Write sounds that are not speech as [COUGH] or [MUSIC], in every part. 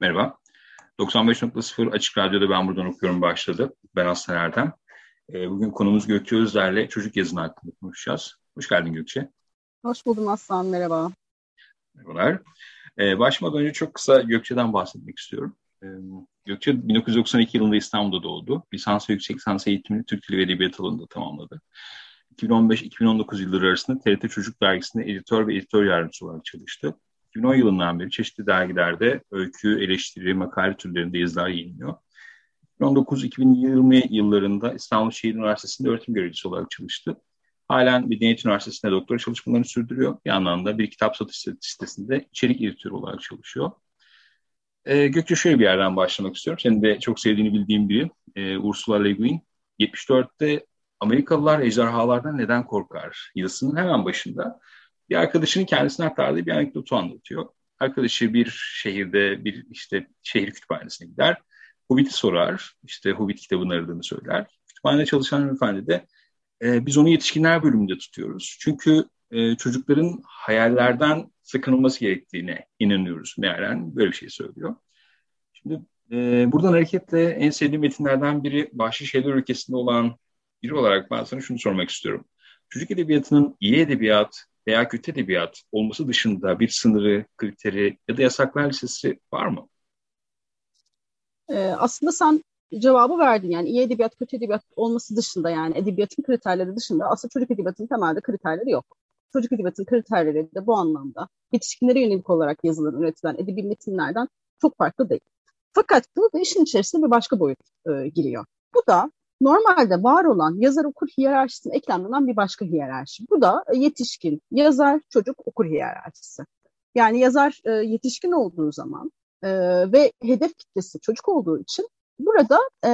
Merhaba. 95.0 Açık Radyo'da ben buradan okuyorum başladı. Ben Aslan Erdem. Ee, bugün konumuz Gökçe Özler'le çocuk yazını hakkında konuşacağız. Hoş geldin Gökçe. Hoş buldum Aslan, merhaba. Merhabalar. Ee, başlamadan önce çok kısa Gökçe'den bahsetmek istiyorum. Ee, Gökçe 1992 yılında İstanbul'da doğdu. Lisans ve yüksek lisans eğitimini Türk Dili ve Edebiyat alanında tamamladı. 2015-2019 yılları arasında TRT Çocuk Dergisi'nde editör ve editör yardımcısı olarak çalıştı. 2010 yılından beri çeşitli dergilerde öykü, eleştiri, makale türlerinde yazılar yayınlıyor. 2019-2020 yıllarında İstanbul Şehir Üniversitesi'nde öğretim görevlisi olarak çalıştı. Halen Medeniyet Üniversitesi'nde doktora çalışmalarını sürdürüyor. Bir yandan da bir kitap satış sitesinde içerik editörü olarak çalışıyor. Ee, Gökçe şöyle bir yerden başlamak istiyorum. Senin de çok sevdiğini bildiğim biri. Ee, Ursula Le Guin. 74'te Amerikalılar ejderhalardan neden korkar yazısının hemen başında bir arkadaşının kendisine aktardığı bir anekdotu anlatıyor. Arkadaşı bir şehirde bir işte şehir kütüphanesine gider. Hobbit'i sorar. İşte Hobbit kitabını aradığını söyler. Kütüphanede çalışan hanımefendi de e, biz onu yetişkinler bölümünde tutuyoruz. Çünkü e, çocukların hayallerden sakınılması gerektiğine inanıyoruz mealen. Böyle bir şey söylüyor. Şimdi e, buradan hareketle en sevdiğim metinlerden biri Vahşi Şeyler Ülkesi'nde olan biri olarak ben sana şunu sormak istiyorum. Çocuk edebiyatının iyi edebiyat veya kötü edebiyat olması dışında bir sınırı, kriteri ya da yasaklar listesi var mı? Ee, aslında sen cevabı verdin. Yani iyi edebiyat, kötü edebiyat olması dışında yani edebiyatın kriterleri dışında aslında çocuk edebiyatının temelde kriterleri yok. Çocuk edebiyatının kriterleri de bu anlamda yetişkinlere yönelik olarak yazılan, üretilen edebi metinlerden çok farklı değil. Fakat bu da işin içerisinde bir başka boyut e, giriyor. Bu da normalde var olan yazar okur hiyerarşisine eklemlenen bir başka hiyerarşi. Bu da yetişkin, yazar, çocuk, okur hiyerarşisi. Yani yazar e, yetişkin olduğu zaman e, ve hedef kitlesi çocuk olduğu için burada e,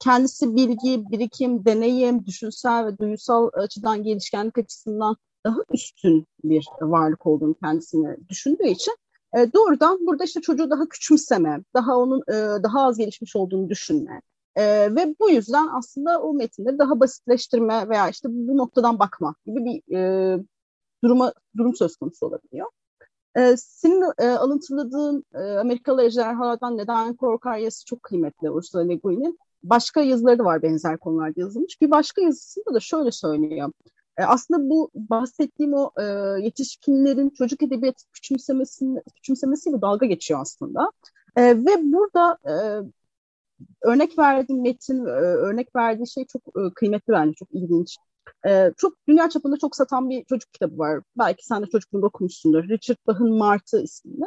kendisi bilgi, birikim, deneyim, düşünsel ve duyusal açıdan gelişkenlik açısından daha üstün bir varlık olduğunu kendisine düşündüğü için e, doğrudan burada işte çocuğu daha küçümseme, daha onun e, daha az gelişmiş olduğunu düşünme, e, ve bu yüzden aslında o metinleri daha basitleştirme veya işte bu noktadan bakma gibi bir e, duruma durum söz konusu olabiliyor. E, senin e, alıntıladığın e, Amerikalı ejderhalardan neden korkar yazısı çok kıymetli Ursula Le Guin'in. Başka yazıları da var benzer konularda yazılmış. Bir başka yazısında da şöyle söylüyor. E, aslında bu bahsettiğim o e, yetişkinlerin çocuk edebiyatı küçümsemesiyle dalga geçiyor aslında. E, ve burada e, örnek verdiğim metin, e, örnek verdiği şey çok e, kıymetli bence, çok ilginç. E, çok dünya çapında çok satan bir çocuk kitabı var. Belki sen de çocukluğunda okumuşsundur. Richard Bach'ın Martı isminde.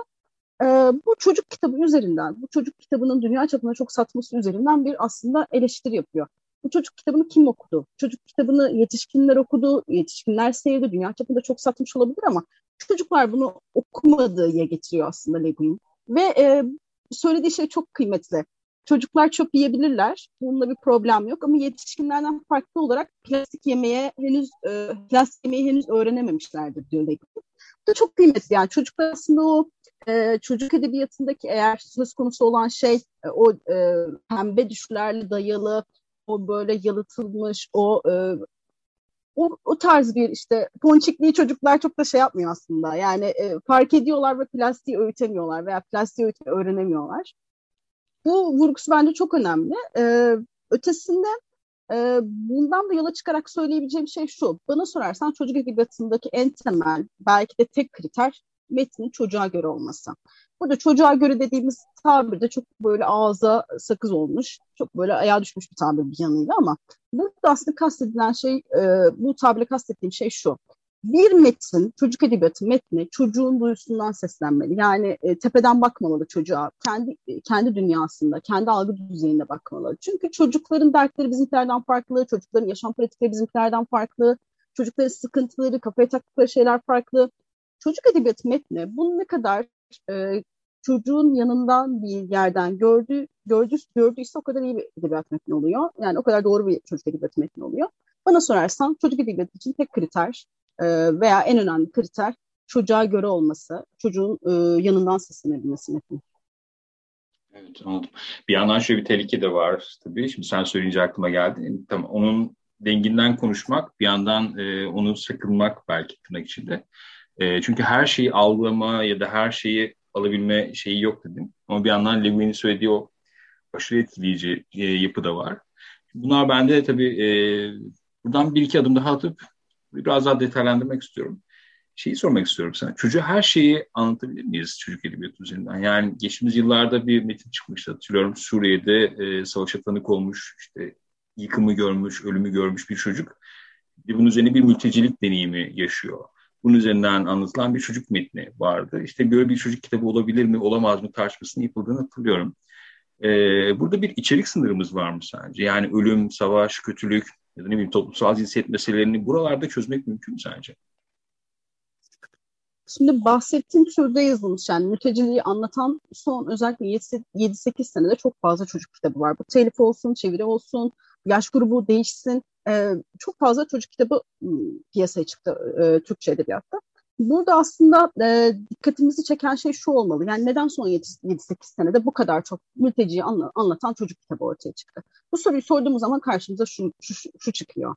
Bu çocuk kitabı üzerinden, bu çocuk kitabının dünya çapında çok satması üzerinden bir aslında eleştiri yapıyor. Bu çocuk kitabını kim okudu? Çocuk kitabını yetişkinler okudu, yetişkinler sevdi, dünya çapında çok satmış olabilir ama çocuklar bunu okumadığı diye getiriyor aslında Le Guin. Ve e, söylediği şey çok kıymetli. Çocuklar çöp yiyebilirler. Bununla bir problem yok ama yetişkinlerden farklı olarak plastik yemeye henüz e, plastik yemeği henüz öğrenememişlerdir diyor. Bu da çok kıymetli. Yani çocuklar aslında o e, çocuk edebiyatındaki eğer söz konusu olan şey e, o e, pembe düşlerle dayalı o böyle yalıtılmış o e, o, o tarz bir işte ponçikliği çocuklar çok da şey yapmıyor aslında. Yani e, fark ediyorlar ve plastiği öğütemiyorlar veya plastiği öğütmeyi öğrenemiyorlar. Bu vurgusu bence çok önemli. Ee, ötesinde e, bundan da yola çıkarak söyleyebileceğim şey şu. Bana sorarsan çocuk edebiyatındaki en temel, belki de tek kriter metnin çocuğa göre olması. Burada çocuğa göre dediğimiz tabir de çok böyle ağza sakız olmuş, çok böyle ayağa düşmüş bir tabir bir yanıyla ama burada aslında kastedilen şey, e, bu tabirle kastettiğim şey şu. Bir metin, çocuk edebiyatı metni çocuğun duyusundan seslenmeli. Yani e, tepeden bakmamalı çocuğa. Kendi e, kendi dünyasında, kendi algı düzeyinde bakmalı. Çünkü çocukların dertleri bizimkilerden farklı, çocukların yaşam pratikleri bizimkilerden farklı, çocukların sıkıntıları, kafaya taktıkları şeyler farklı. Çocuk edebiyatı metni bunu ne kadar e, çocuğun yanından bir yerden gördü, gördü, gördüyse o kadar iyi bir edebiyat metni oluyor. Yani o kadar doğru bir çocuk edebiyatı metni oluyor. Bana sorarsan çocuk edebiyatı için tek kriter e, veya en önemli kriter çocuğa göre olması, çocuğun e, yanından seslenebilmesi metni. Evet anladım. Bir yandan şöyle bir tehlike de var tabii. Şimdi sen söyleyince aklıma geldi. Tamam onun denginden konuşmak, bir yandan e, onu sakınmak belki tırnak içinde. E, çünkü her şeyi algılama ya da her şeyi alabilme şeyi yok dedim. Ama bir yandan Lewins'in söylediği o aşırı etkileyici e, yapı da var. Bunlar bende tabii e, buradan bir iki adım daha atıp biraz daha detaylandırmak istiyorum. Şeyi sormak istiyorum sana. Çocuğa her şeyi anlatabilir miyiz çocuk edebiyatı üzerinden? Yani geçtiğimiz yıllarda bir metin çıkmıştı hatırlıyorum. Suriye'de e, savaşa tanık olmuş, işte yıkımı görmüş, ölümü görmüş bir çocuk. Bunun üzerine bir mültecilik deneyimi yaşıyor. Bunun üzerinden anlatılan bir çocuk metni vardı. İşte böyle bir çocuk kitabı olabilir mi, olamaz mı tartışmasının yapıldığını hatırlıyorum. Ee, burada bir içerik sınırımız var mı sence? Yani ölüm, savaş, kötülük ya da ne bileyim toplumsal cinsiyet meselelerini buralarda çözmek mümkün mü sence? Şimdi bahsettiğim türde yazılmış yani mülteciliği anlatan son özellikle 7-8 senede çok fazla çocuk kitabı var. Bu telif olsun, çeviri olsun, yaş grubu değişsin. Ee, çok fazla çocuk kitabı ıı, piyasaya çıktı e, Türkçe edebiyatta. Burada aslında e, dikkatimizi çeken şey şu olmalı. Yani neden son 7-8 senede bu kadar çok mülteciyi anla, anlatan çocuk kitabı ortaya çıktı? Bu soruyu sorduğumuz zaman karşımıza şu, şu, şu çıkıyor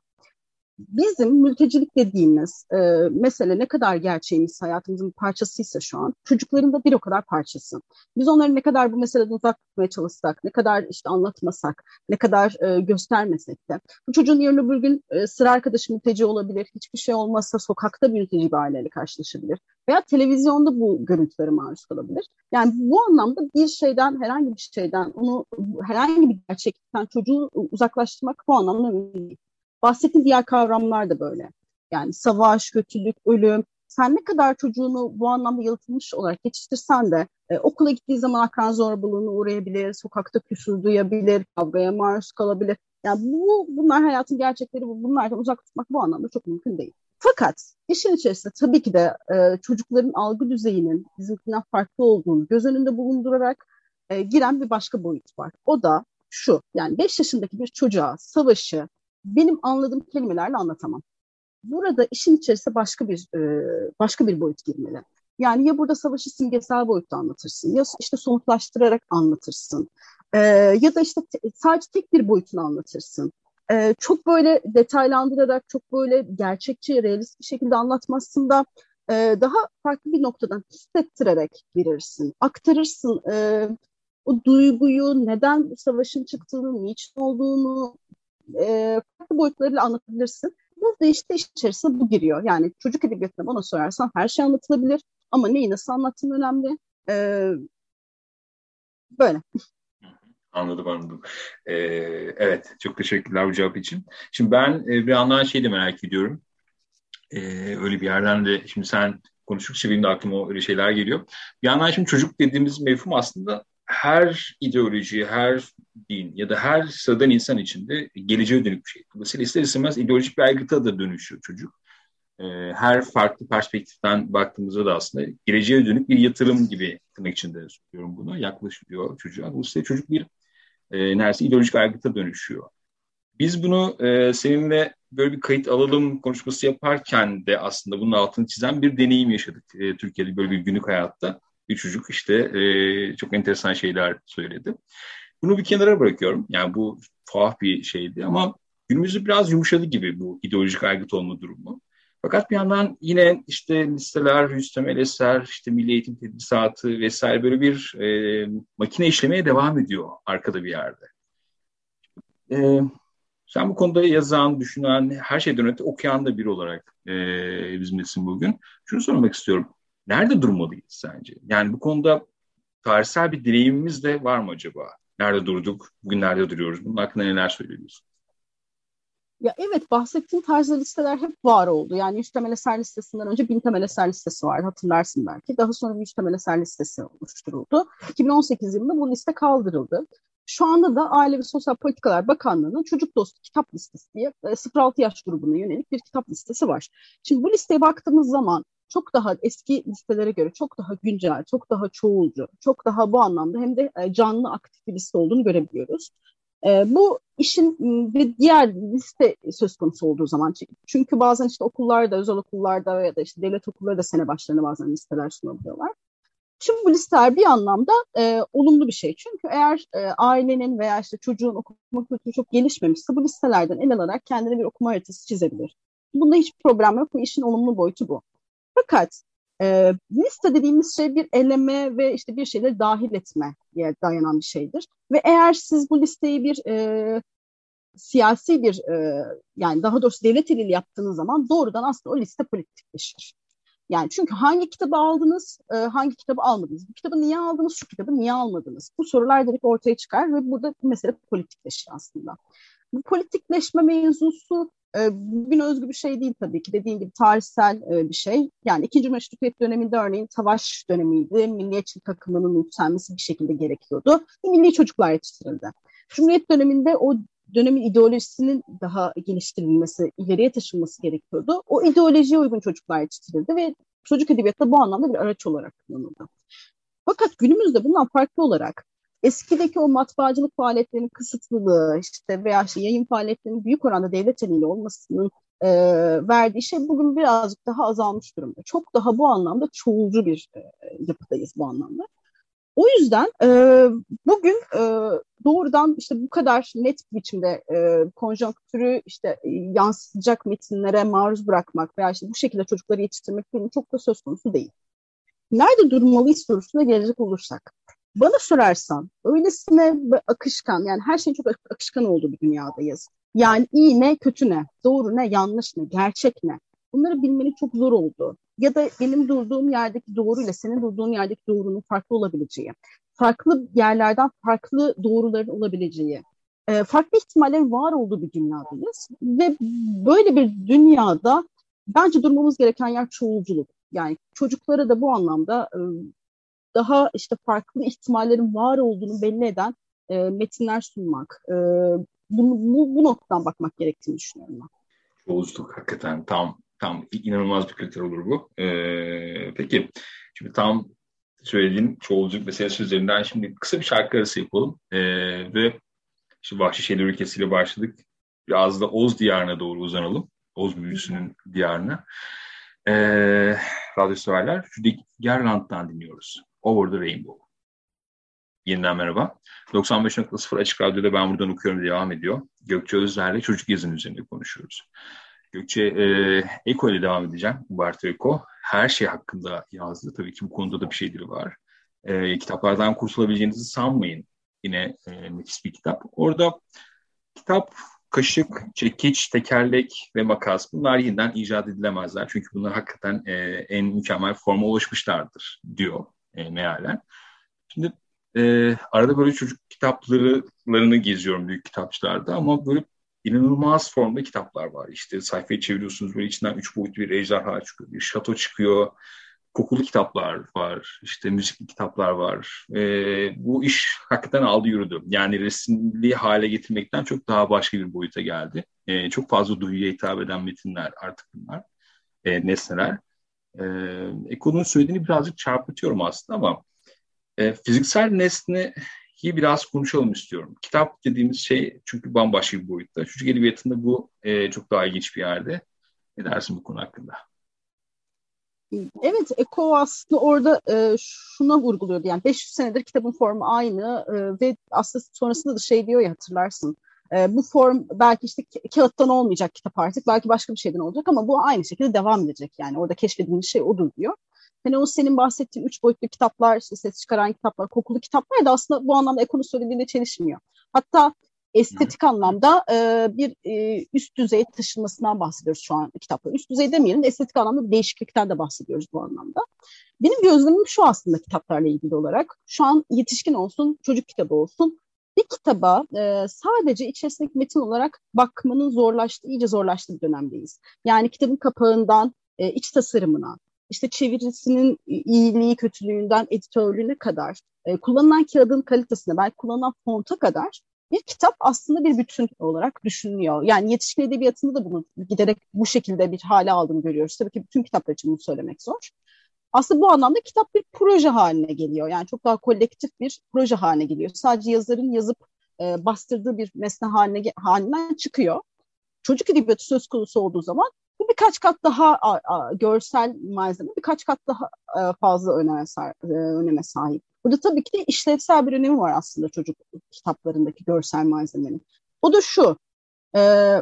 bizim mültecilik dediğimiz e, mesele ne kadar gerçeğimiz hayatımızın parçasıysa şu an çocukların da bir o kadar parçası. Biz onları ne kadar bu meseleden uzak tutmaya çalışsak, ne kadar işte anlatmasak, ne kadar e, göstermesek de bu çocuğun yarın öbür gün e, sıra arkadaşı mülteci olabilir, hiçbir şey olmazsa sokakta bir mülteci bir aileyle karşılaşabilir veya televizyonda bu görüntülere maruz kalabilir. Yani bu anlamda bir şeyden, herhangi bir şeyden, onu herhangi bir gerçekten çocuğu uzaklaştırmak bu anlamda mümkün Bahsettiğim diğer kavramlar da böyle. Yani savaş, kötülük, ölüm. Sen ne kadar çocuğunu bu anlamda yalıtılmış olarak yetiştirsen de e, okula gittiği zaman akran zorbalığına uğrayabilir, sokakta küfür duyabilir, kavgaya maruz kalabilir. Yani bu bunlar hayatın gerçekleri, bunlardan uzak tutmak bu anlamda çok mümkün değil. Fakat işin içerisinde tabii ki de e, çocukların algı düzeyinin bizimkinden farklı olduğunu göz önünde bulundurarak e, giren bir başka boyut var. O da şu, yani 5 yaşındaki bir çocuğa savaşı, benim anladığım kelimelerle anlatamam. Burada işin içerisinde başka bir e, başka bir boyut girmeli. Yani ya burada savaşı simgesel boyutta anlatırsın ya işte somutlaştırarak anlatırsın e, ya da işte te, sadece tek bir boyutunu anlatırsın. E, çok böyle detaylandırarak çok böyle gerçekçi, realist bir şekilde anlatmazsın da daha farklı bir noktadan hissettirerek verirsin, aktarırsın. E, o duyguyu, neden bu savaşın çıktığını, niçin olduğunu, farklı boyutlarıyla anlatabilirsin. Burada işte iş içerisinde bu giriyor. Yani çocuk edebiyatına bana sorarsan her şey anlatılabilir ama neyi nasıl anlattığın önemli. E, böyle. [LAUGHS] Anladım anladım. Ee, evet çok teşekkürler bu cevap için. Şimdi ben bir yandan şey de merak ediyorum. Ee, öyle bir yerden de şimdi sen konuştukça benim de aklıma öyle şeyler geliyor. Bir yandan şimdi çocuk dediğimiz mevhum aslında her ideoloji, her din ya da her sıradan insan içinde geleceğe dönük bir şey. Dolayısıyla ister istemez ideolojik bir aygıta da dönüşüyor çocuk. Ee, her farklı perspektiften baktığımızda da aslında geleceğe dönük bir yatırım gibi tırnak içinde söylüyorum bunu. Yaklaşıyor çocuğa. Dolayısıyla çocuk bir e, neredeyse ideolojik aygıta dönüşüyor. Biz bunu e, seninle böyle bir kayıt alalım konuşması yaparken de aslında bunun altını çizen bir deneyim yaşadık e, Türkiye'de böyle bir günlük hayatta çocuk işte e, çok enteresan şeyler söyledi. Bunu bir kenara bırakıyorum. Yani bu tuhaf bir şeydi ama günümüzde biraz yumuşadı gibi bu ideolojik aygıt olma durumu. Fakat bir yandan yine işte listeler, Rüstem Eleser, işte Milli Eğitim Tedrisatı vesaire böyle bir e, makine işlemeye devam ediyor arkada bir yerde. E, sen bu konuda yazan, düşünen, her şeyden öte okuyan da biri olarak e, bizimlesin bugün. Şunu sormak istiyorum nerede durmalıyız sence? Yani bu konuda tarihsel bir deneyimimiz de var mı acaba? Nerede durduk, bugün nerede duruyoruz? Bunun hakkında neler söyleyebilirsin? Ya evet bahsettiğim tarzda listeler hep var oldu. Yani 100 temel eser listesinden önce 1000 temel eser listesi vardı hatırlarsın belki. Daha sonra 100 temel eser listesi oluşturuldu. 2018 yılında bu liste kaldırıldı. Şu anda da Aile ve Sosyal Politikalar Bakanlığı'nın çocuk dostu kitap listesi diye 0-6 yaş grubuna yönelik bir kitap listesi var. Şimdi bu listeye baktığımız zaman çok daha eski listelere göre çok daha güncel, çok daha çoğulcu, çok daha bu anlamda hem de e, canlı aktif bir liste olduğunu görebiliyoruz. E, bu işin bir diğer liste söz konusu olduğu zaman çünkü bazen işte okullarda, özel okullarda ya da işte devlet okulları da sene başlarına bazen listeler sunabiliyorlar. Şimdi bu listeler bir anlamda e, olumlu bir şey. Çünkü eğer e, ailenin veya işte çocuğun okuma kültürü çok gelişmemişse bu listelerden el alarak kendine bir okuma haritası çizebilir. Bunda hiç problem yok. Bu işin olumlu boyutu bu. Fakat e, liste dediğimiz şey bir eleme ve işte bir şeyleri dahil etmeye dayanan bir şeydir. Ve eğer siz bu listeyi bir e, siyasi bir e, yani daha doğrusu devlet eliyle yaptığınız zaman doğrudan aslında o liste politikleşir. Yani çünkü hangi kitabı aldınız, e, hangi kitabı almadınız? Bu kitabı niye aldınız, şu kitabı niye almadınız? Bu sorular direkt ortaya çıkar ve burada mesele politikleşir aslında. Bu politikleşme mevzusu e, bugün özgü bir şey değil tabii ki. Dediğim gibi tarihsel e, bir şey. Yani ikinci meşrutiyet döneminde örneğin savaş dönemiydi. Milliyetçilik takımının yükselmesi bir şekilde gerekiyordu. Milli çocuklar yetiştirildi. Cumhuriyet döneminde o dönemin ideolojisinin daha geliştirilmesi, ileriye taşınması gerekiyordu. O ideolojiye uygun çocuklar yetiştirildi ve çocuk edebiyatı bu anlamda bir araç olarak kullanıldı. Fakat günümüzde bundan farklı olarak eskideki o matbaacılık faaliyetlerinin kısıtlılığı işte veya işte yayın faaliyetlerinin büyük oranda devlet eliyle olmasının e, verdiği şey bugün birazcık daha azalmış durumda. Çok daha bu anlamda çoğulcu bir e, yapıdayız bu anlamda. O yüzden e, bugün e, doğrudan işte bu kadar net biçimde e, konjonktürü işte e, yansıtacak metinlere maruz bırakmak veya işte bu şekilde çocukları yetiştirmek durumu çok da söz konusu değil. Nerede durmalıyız sorusuna gelecek olursak. Bana sorarsan öylesine akışkan yani her şeyin çok akışkan olduğu bir dünyadayız. Yani iyi ne, kötü ne, doğru ne, yanlış ne, gerçek ne. Bunları bilmenin çok zor oldu. Ya da benim durduğum yerdeki doğru ile senin durduğun yerdeki doğrunun farklı olabileceği, farklı yerlerden farklı doğruların olabileceği, e, farklı ihtimallerin var olduğu bir dünyadayız. Ve böyle bir dünyada bence durmamız gereken yer çoğulculuk. Yani çocuklara da bu anlamda e, daha işte farklı ihtimallerin var olduğunu belli eden e, metinler sunmak. E, bunu, bu, bu noktadan bakmak gerektiğini düşünüyorum ben. Çoğulculuk hakikaten tam tam inanılmaz bir kriter olur bu. Ee, peki şimdi tam söylediğin çoğulculuk meselesi üzerinden şimdi kısa bir şarkı arası yapalım. Ee, ve işte Vahşi Şeyler ülkesiyle başladık. Biraz da Oz diyarına doğru uzanalım. Oz büyüsünün diyarına. Ee, radyo severler. Judy Gerland'dan dinliyoruz. Over the Rainbow. Yeniden merhaba. 95.0 Açık Radyo'da ben buradan okuyorum devam ediyor. Gökçe Özler'le çocuk yazın üzerinde konuşuyoruz. Gökçe e, Eko ile devam edeceğim. Umberto Eko her şey hakkında yazdı. Tabii ki bu konuda da bir şeyleri var. E, kitaplardan kurtulabileceğinizi sanmayın. Yine e, nefis bir kitap. Orada kitap, kaşık, çekiç, tekerlek ve makas bunlar yeniden icat edilemezler. Çünkü bunlar hakikaten e, en mükemmel forma ulaşmışlardır diyor e, mealen. Şimdi e, arada böyle çocuk kitaplarını geziyorum büyük kitapçılarda ama böyle inanılmaz formda kitaplar var. İşte sayfayı çeviriyorsunuz böyle içinden üç boyutlu bir ejderha çıkıyor, bir şato çıkıyor, kokulu kitaplar var, işte müzikli kitaplar var. E, bu iş hakikaten aldı yürüdü. Yani resimli hale getirmekten çok daha başka bir boyuta geldi. E, çok fazla duyuya hitap eden metinler artık bunlar, e, nesneler. E, Eko'nun söylediğini birazcık çarpıtıyorum aslında ama e, fiziksel nesneyi biraz konuşalım istiyorum. Kitap dediğimiz şey çünkü bambaşka bir boyutta. Çocuk edebiyatında bu e, çok daha ilginç bir yerde. Ne dersin bu konu hakkında? Evet, Eko aslında orada e, şuna vurguluyordu. Yani 500 senedir kitabın formu aynı e, ve aslında sonrasında da şey diyor ya hatırlarsın. E, bu form belki işte kağıttan olmayacak kitap artık. Belki başka bir şeyden olacak ama bu aynı şekilde devam edecek. Yani orada keşfedilmiş şey odur diyor. Hani o senin bahsettiğin üç boyutlu kitaplar, işte ses çıkaran kitaplar, kokulu kitaplar da aslında bu anlamda ekonomi söylediğiyle çelişmiyor. Hatta estetik anlamda e, bir e, üst düzeye taşınmasından bahsediyoruz şu an kitapta. Üst düzey demeyelim de estetik anlamda bir değişiklikten de bahsediyoruz bu anlamda. Benim gözlemim şu aslında kitaplarla ilgili olarak. Şu an yetişkin olsun, çocuk kitabı olsun bir kitaba e, sadece içerisindeki metin olarak bakmanın zorlaştığı, iyice zorlaştığı bir dönemdeyiz. Yani kitabın kapağından e, iç tasarımına, işte çevirisinin iyiliği, kötülüğünden editörlüğüne kadar, e, kullanılan kağıdın kalitesine, belki kullanılan fonta kadar bir kitap aslında bir bütün olarak düşünülüyor. Yani yetişkin edebiyatında da bunu giderek bu şekilde bir hale aldığını görüyoruz. Tabii ki bütün kitaplar için bunu söylemek zor. Aslında bu anlamda kitap bir proje haline geliyor. Yani çok daha kolektif bir proje haline geliyor. Sadece yazarın yazıp e, bastırdığı bir mesne haline halinden çıkıyor. Çocuk edebiyatı söz konusu olduğu zaman bu birkaç kat daha a, a, görsel malzeme, birkaç kat daha a, e, fazla öneme, e, öneme sahip. Burada tabii ki de işlevsel bir önemi var aslında çocuk kitaplarındaki görsel malzemenin. O da şu, e,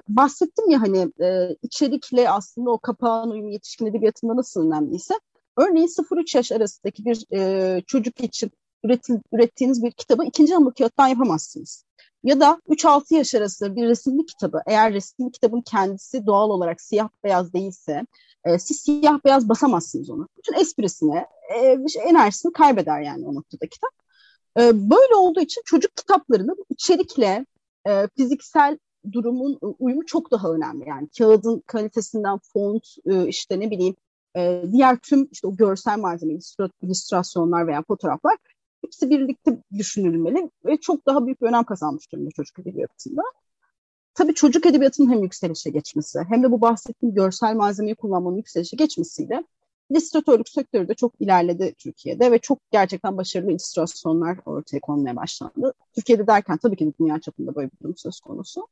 bahsettim ya hani e, içerikle aslında o kapağın uyumu yetişkin edebiyatında nasıl önemliyse, örneğin 0-3 yaş arasındaki bir e, çocuk için üretil, ürettiğiniz bir kitabı ikinci hamur kağıttan yapamazsınız. Ya da 3-6 yaş arası bir resimli kitabı, eğer resimli kitabın kendisi doğal olarak siyah beyaz değilse, e, siz siyah beyaz basamazsınız onu. Bütün esprisini, e, enerjisini kaybeder yani o noktada kitap. E, böyle olduğu için çocuk kitaplarının içerikle e, fiziksel durumun uyumu çok daha önemli. Yani kağıdın kalitesinden font, e, işte ne bileyim e, diğer tüm işte o görsel malzeme, illüstrasyonlar veya fotoğraflar hepsi birlikte düşünülmeli ve çok daha büyük bir önem kazanmış durumda çocuk edebiyatında. Tabii çocuk edebiyatının hem yükselişe geçmesi hem de bu bahsettiğim görsel malzemeyi kullanmanın yükselişe geçmesiyle illüstratörlük sektörü de çok ilerledi Türkiye'de ve çok gerçekten başarılı illüstrasyonlar ortaya konmaya başlandı. Türkiye'de derken tabii ki dünya çapında böyle bir durum söz konusu.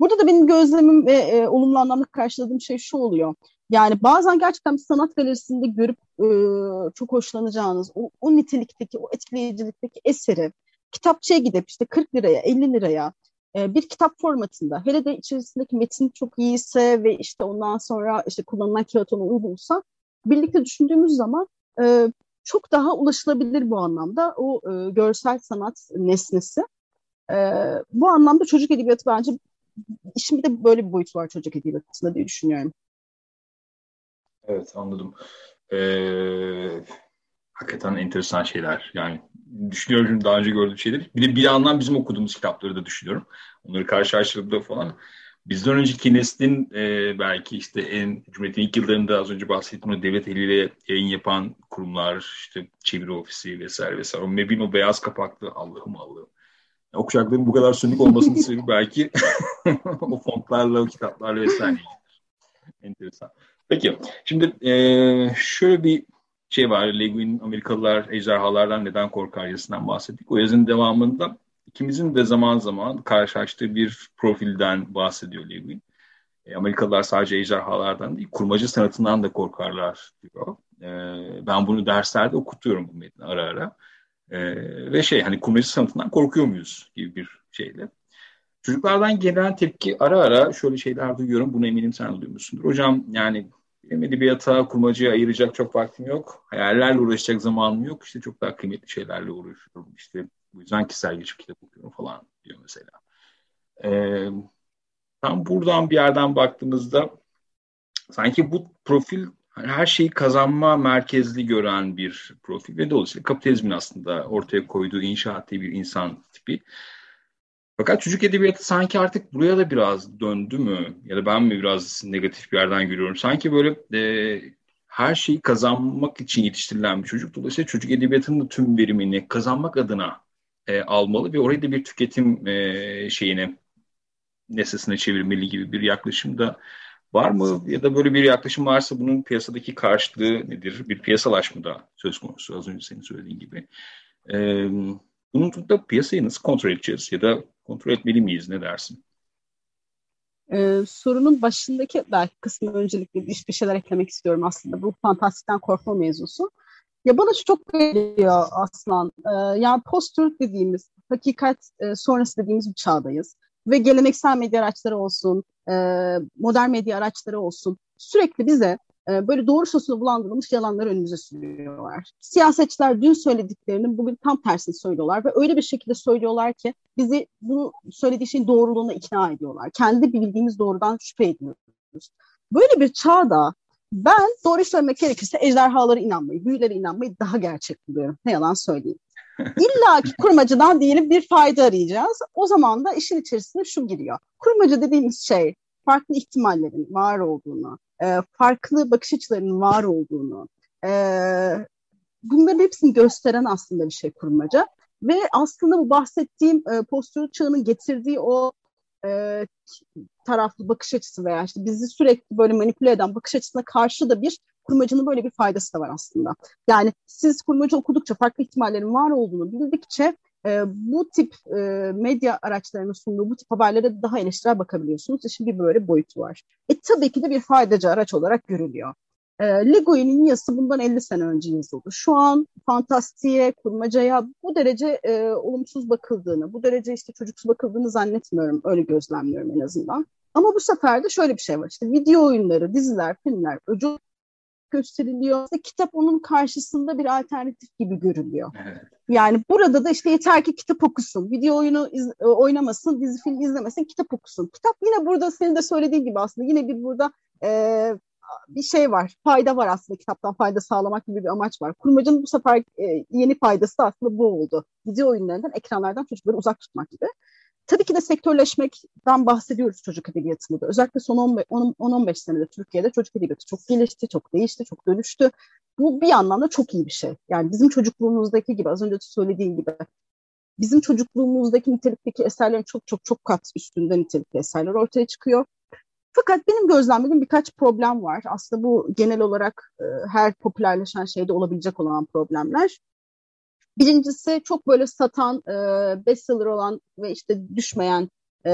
Burada da benim gözlemim ve e, olumlu anlamda karşıladığım şey şu oluyor. Yani bazen gerçekten bir sanat galerisinde görüp e, çok hoşlanacağınız o, o nitelikteki, o etkileyicilikteki eseri kitapçıya gidip işte 40 liraya, 50 liraya e, bir kitap formatında hele de içerisindeki metin çok iyiyse ve işte ondan sonra işte kullanılan kağıt ona uygunsa birlikte düşündüğümüz zaman e, çok daha ulaşılabilir bu anlamda o e, görsel sanat nesnesi. E, bu anlamda çocuk edebiyatı bence işin bir de böyle bir boyut var çocuk edebiyatında diye düşünüyorum. Evet anladım. Ee, hakikaten enteresan şeyler. Yani düşünüyorum daha önce gördüğüm şeyler. Bir de bir yandan bizim okuduğumuz kitapları da düşünüyorum. Onları karşılaştırdığımda falan. Bizden önceki neslin e, belki işte en Cumhuriyet'in ilk yıllarında az önce bahsettiğim devlet eliyle yayın yapan kurumlar, işte çeviri ofisi vesaire vesaire. O Mebin o beyaz kapaklı Allah'ım Allah'ım. Okuyacakların bu kadar sönük olmasının sebebi belki [LAUGHS] o fontlarla, o kitaplarla vesaire. Enteresan. Peki, şimdi e, şöyle bir şey var. Le Guin Amerikalılar ejderhalardan neden korkar yazısından bahsettik. O yazının devamında ikimizin de zaman zaman karşılaştığı bir profilden bahsediyor Le Guin. E, Amerikalılar sadece ejderhalardan değil, kurmacı sanatından da korkarlar diyor. E, ben bunu derslerde okutuyorum bu metni ara ara. E, ve şey hani kurmacı sanatından korkuyor muyuz gibi bir şeyle. Çocuklardan gelen tepki ara ara şöyle şeyler duyuyorum. Bunu eminim sen duymuşsundur. Hocam yani benim edebiyata, kurmacıya ayıracak çok vaktim yok. Hayallerle uğraşacak zamanım yok. İşte çok daha kıymetli şeylerle uğraşıyorum. İşte bu yüzden kişisel gelişim kitap okuyorum falan diyor mesela. Ee, tam buradan bir yerden baktığımızda sanki bu profil her şeyi kazanma merkezli gören bir profil ve dolayısıyla kapitalizmin aslında ortaya koyduğu inşa ettiği bir insan tipi. Fakat çocuk edebiyatı sanki artık buraya da biraz döndü mü? Ya da ben mi biraz negatif bir yerden görüyorum? Sanki böyle e, her şeyi kazanmak için yetiştirilen bir çocuk. Dolayısıyla çocuk edebiyatının da tüm verimini kazanmak adına e, almalı ve orayı da bir tüketim e, şeyine nesnesine çevirmeli gibi bir yaklaşım da var mı? Ya da böyle bir yaklaşım varsa bunun piyasadaki karşılığı nedir? Bir piyasalaşma da söz konusu az önce senin söylediğin gibi. E, bunun da piyasayı nasıl kontrol edeceğiz ya da kontrol etmeli miyiz? Ne dersin? Ee, sorunun başındaki belki kısmı öncelikle bir, şeyler eklemek istiyorum aslında. Bu fantastikten korkma mevzusu. Ya bana şu çok geliyor Aslan. Ee, yani post dediğimiz, hakikat e, sonrası dediğimiz bir çağdayız. Ve geleneksel medya araçları olsun, e, modern medya araçları olsun sürekli bize böyle doğru sosunu bulandırılmış yalanları önümüze sürüyorlar. Siyasetçiler dün söylediklerinin bugün tam tersini söylüyorlar ve öyle bir şekilde söylüyorlar ki bizi bu söylediği şeyin doğruluğuna ikna ediyorlar. Kendi bildiğimiz doğrudan şüphe ediyoruz. Böyle bir çağda ben doğru söylemek gerekirse ejderhalara inanmayı, büyülere inanmayı daha gerçek buluyorum. Ne yalan söyleyeyim. [LAUGHS] İlla ki kurmacıdan diyelim bir fayda arayacağız. O zaman da işin içerisine şu giriyor. Kurmacı dediğimiz şey farklı ihtimallerin var olduğunu, e, farklı bakış açılarının var olduğunu, e, bunların hepsini gösteren aslında bir şey kurmaca. Ve aslında bu bahsettiğim e, postür çağının getirdiği o e, taraflı bakış açısı veya işte bizi sürekli böyle manipüle eden bakış açısına karşı da bir kurmacının böyle bir faydası da var aslında. Yani siz kurmacı okudukça farklı ihtimallerin var olduğunu bildikçe e, bu tip e, medya araçlarının sunduğu bu tip haberlere daha eleştirel bakabiliyorsunuz. İşin bir böyle boyutu var. E tabii ki de bir faydacı araç olarak görülüyor. E, Lego'nun yası bundan 50 sene önce yazıldı. Şu an fantastiğe, kurmacaya bu derece e, olumsuz bakıldığını, bu derece işte çocuksu bakıldığını zannetmiyorum. Öyle gözlemliyorum en azından. Ama bu sefer de şöyle bir şey var. İşte video oyunları, diziler, filmler öcü gösteriliyor. İşte kitap onun karşısında bir alternatif gibi görülüyor. Evet. Yani burada da işte yeter ki kitap okusun, video oyunu iz, e, oynamasın, dizi film izlemesin, kitap okusun. Kitap yine burada senin de söylediğin gibi aslında yine bir burada e, bir şey var, fayda var aslında kitaptan fayda sağlamak gibi bir amaç var. Kurmacının bu sefer e, yeni faydası aslında bu oldu. Video oyunlarından, ekranlardan çocukları uzak tutmak gibi. Tabii ki de sektörleşmekten bahsediyoruz çocuk edebiyatında da. Özellikle son 10-15 senede Türkiye'de çocuk edebiyatı çok gelişti, çok değişti, çok dönüştü. Bu bir anlamda çok iyi bir şey. Yani bizim çocukluğumuzdaki gibi, az önce söylediğim gibi bizim çocukluğumuzdaki nitelikteki eserlerin çok çok çok kat üstünde nitelikli eserler ortaya çıkıyor. Fakat benim gözlemlediğim birkaç problem var. Aslında bu genel olarak e, her popülerleşen şeyde olabilecek olan problemler. Birincisi çok böyle satan, e, bestseller olan ve işte düşmeyen e,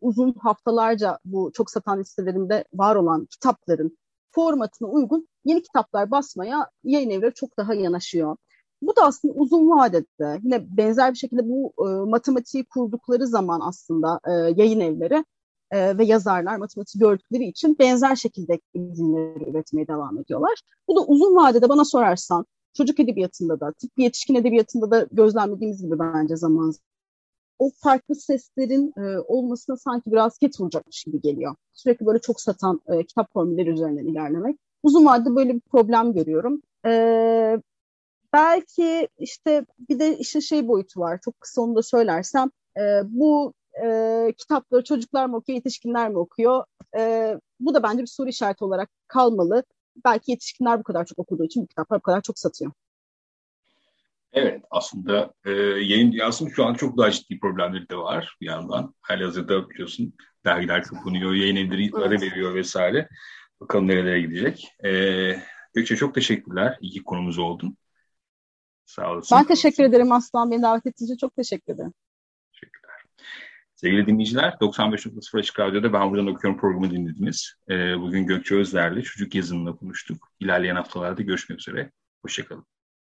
uzun haftalarca bu çok satan listelerinde var olan kitapların formatına uygun yeni kitaplar basmaya yayın evleri çok daha yanaşıyor. Bu da aslında uzun vadede yine benzer bir şekilde bu e, matematiği kurdukları zaman aslında e, yayın evleri e, ve yazarlar matematiği gördükleri için benzer şekilde ürünleri üretmeye devam ediyorlar. Bu da uzun vadede bana sorarsan çocuk edebiyatında da, tıp yetişkin edebiyatında da gözlemlediğimiz gibi bence zaman o farklı seslerin e, olmasına sanki biraz ket vuracakmış gibi geliyor. Sürekli böyle çok satan e, kitap formülleri üzerinden ilerlemek. Uzun vadede böyle bir problem görüyorum. E, belki işte bir de işin şey boyutu var. Çok kısa onu da söylersem. E, bu e, kitapları çocuklar mı okuyor, yetişkinler mi okuyor? E, bu da bence bir soru işareti olarak kalmalı belki yetişkinler bu kadar çok okuduğu için bu kitaplar bu kadar çok satıyor. Evet aslında e, yayın dünyasının şu an çok daha ciddi problemleri de var bir yandan. Halihazırda biliyorsun dergiler kapanıyor, yayın evleri evet. veriyor vesaire. Bakalım nerelere gidecek. E, Gökçe çok teşekkürler. İyi konumuz oldun. Sağ olasın. Ben teşekkür ederim Aslan. Beni davet ettiğiniz için çok teşekkür ederim. Sevgili dinleyiciler, 95.0 Açık Radyo'da Ben Buradan Okuyorum programı dinlediniz. Ee, bugün Gökçe Özler'le çocuk yazımını konuştuk. İlerleyen haftalarda görüşmek üzere. Hoşçakalın.